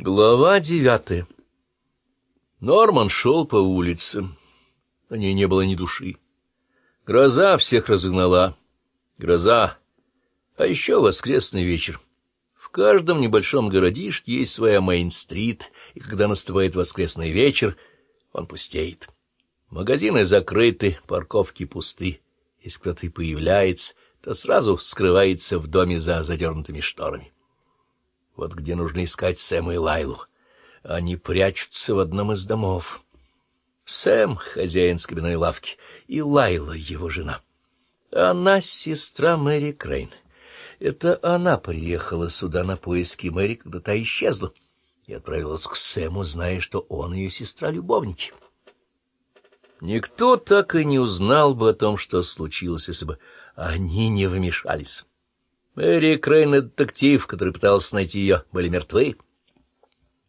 Глава девятая Норман шел по улице. На ней не было ни души. Гроза всех разогнала. Гроза. А еще воскресный вечер. В каждом небольшом городишке есть своя Мейн-стрит, и когда наступает воскресный вечер, он пустеет. Магазины закрыты, парковки пусты. Если кто-то и появляется, то сразу скрывается в доме за задернутыми шторами. Вот где нужно искать Сэма и Лайлу. Они прячутся в одном из домов. Сэм — хозяин скобяной лавки, и Лайла — его жена. Она — сестра Мэри Крейн. Это она приехала сюда на поиски Мэри, когда та исчезла, и отправилась к Сэму, зная, что он ее сестра-любовники. Никто так и не узнал бы о том, что случилось, если бы они не вмешались. Мэри Крейн и детектив, который пытался найти ее, были мертвы.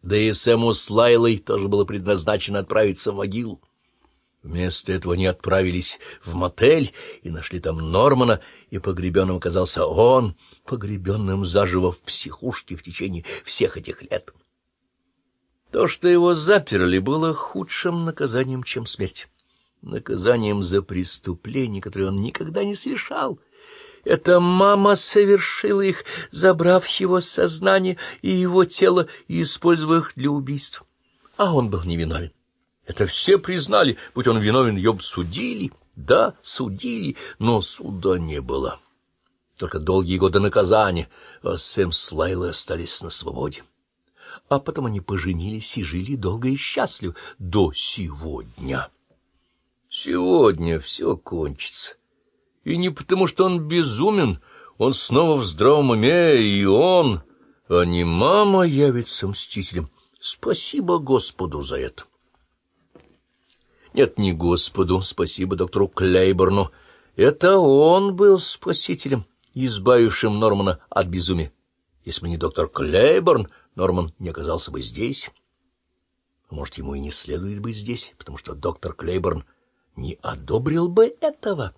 Да и Сэму с Лайлой тоже было предназначено отправиться в могилу. Вместо этого они отправились в мотель и нашли там Нормана, и погребенным оказался он, погребенным заживо в психушке в течение всех этих лет. То, что его заперли, было худшим наказанием, чем смерть. Наказанием за преступление, которое он никогда не совершал — эта мама совершила их, забрав его сознание и его тело и используя их для убийств. А он был невиновен. Это все признали, будь он виновен, ее бы судили. Да, судили, но суда не было. Только долгие годы наказания, а Сэм с Лайлой остались на свободе. А потом они поженились и жили долго и счастливо до сегодня. Сегодня все кончится. И не потому, что он безумен, он снова в здравом уме, и он, а не мама, явится мстителем. Спасибо Господу за это. Нет, не Господу, спасибо доктору Клейборну. Это он был спасителем, избавившим Нормана от безумия. Если бы не доктор Клейборн, Норман не оказался бы здесь. Может, ему и не следует быть здесь, потому что доктор Клейборн не одобрил бы этого.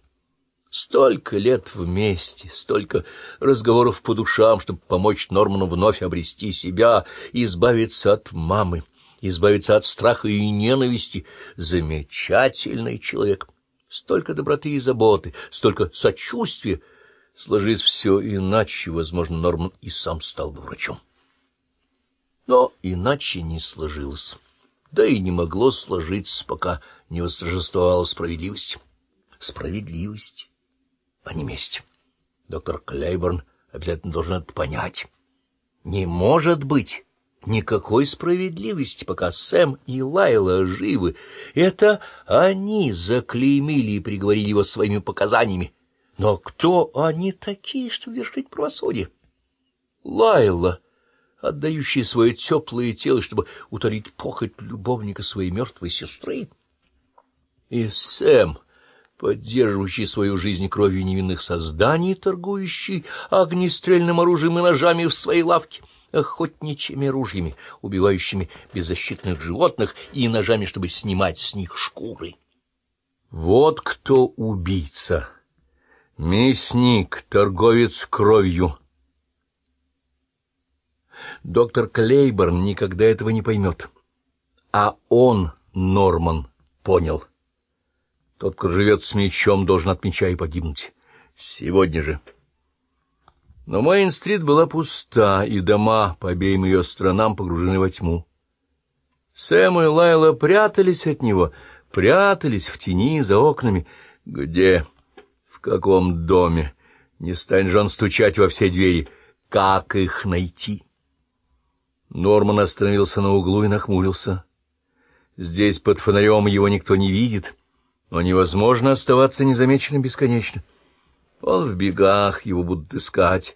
Столько лет вместе, столько разговоров по душам, чтобы помочь Норману вновь обрести себя и избавиться от мамы, избавиться от страха и ненависти. Замечательный человек. Столько доброты и заботы, столько сочувствия. Сложись все иначе, возможно, Норман и сам стал бы врачом. Но иначе не сложилось. Да и не могло сложиться, пока не восторжествовала справедливость. Справедливость а не месть. Доктор Клейборн обязательно должен это понять. Не может быть никакой справедливости, пока Сэм и Лайла живы. Это они заклеймили и приговорили его своими показаниями. Но кто они такие, чтобы вершить правосудие? Лайла, отдающая свое теплое тело, чтобы утолить похоть любовника своей мертвой сестры. И Сэм поддерживающий свою жизнь кровью невинных созданий, торгующий огнестрельным оружием и ножами в своей лавке, охотничьими ружьями, убивающими беззащитных животных и ножами, чтобы снимать с них шкуры. Вот кто убийца. Мясник, торговец кровью. Доктор Клейборн никогда этого не поймет. А он, Норман, понял — тот, кто живет с мечом, должен от меча и погибнуть. Сегодня же. Но Мейн-стрит была пуста, и дома по обеим ее сторонам погружены во тьму. Сэм и Лайла прятались от него, прятались в тени за окнами. Где? В каком доме? Не станет же он стучать во все двери. Как их найти? Норман остановился на углу и нахмурился. Здесь под фонарем его никто не видит — но невозможно оставаться незамеченным бесконечно. Он в бегах, его будут искать.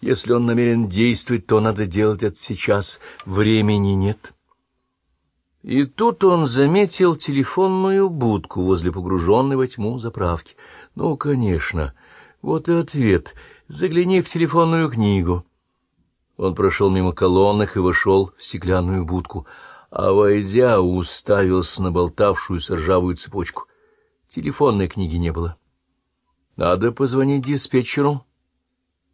Если он намерен действовать, то надо делать это сейчас. Времени нет. И тут он заметил телефонную будку возле погруженной во тьму заправки. Ну, конечно, вот и ответ. Загляни в телефонную книгу. Он прошел мимо колонок и вошел в стеклянную будку, а, войдя, уставился на болтавшуюся ржавую цепочку. Телефонной книги не было. Надо позвонить диспетчеру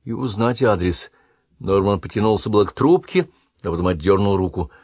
и узнать адрес. Норман потянулся было к трубке, а потом отдернул руку.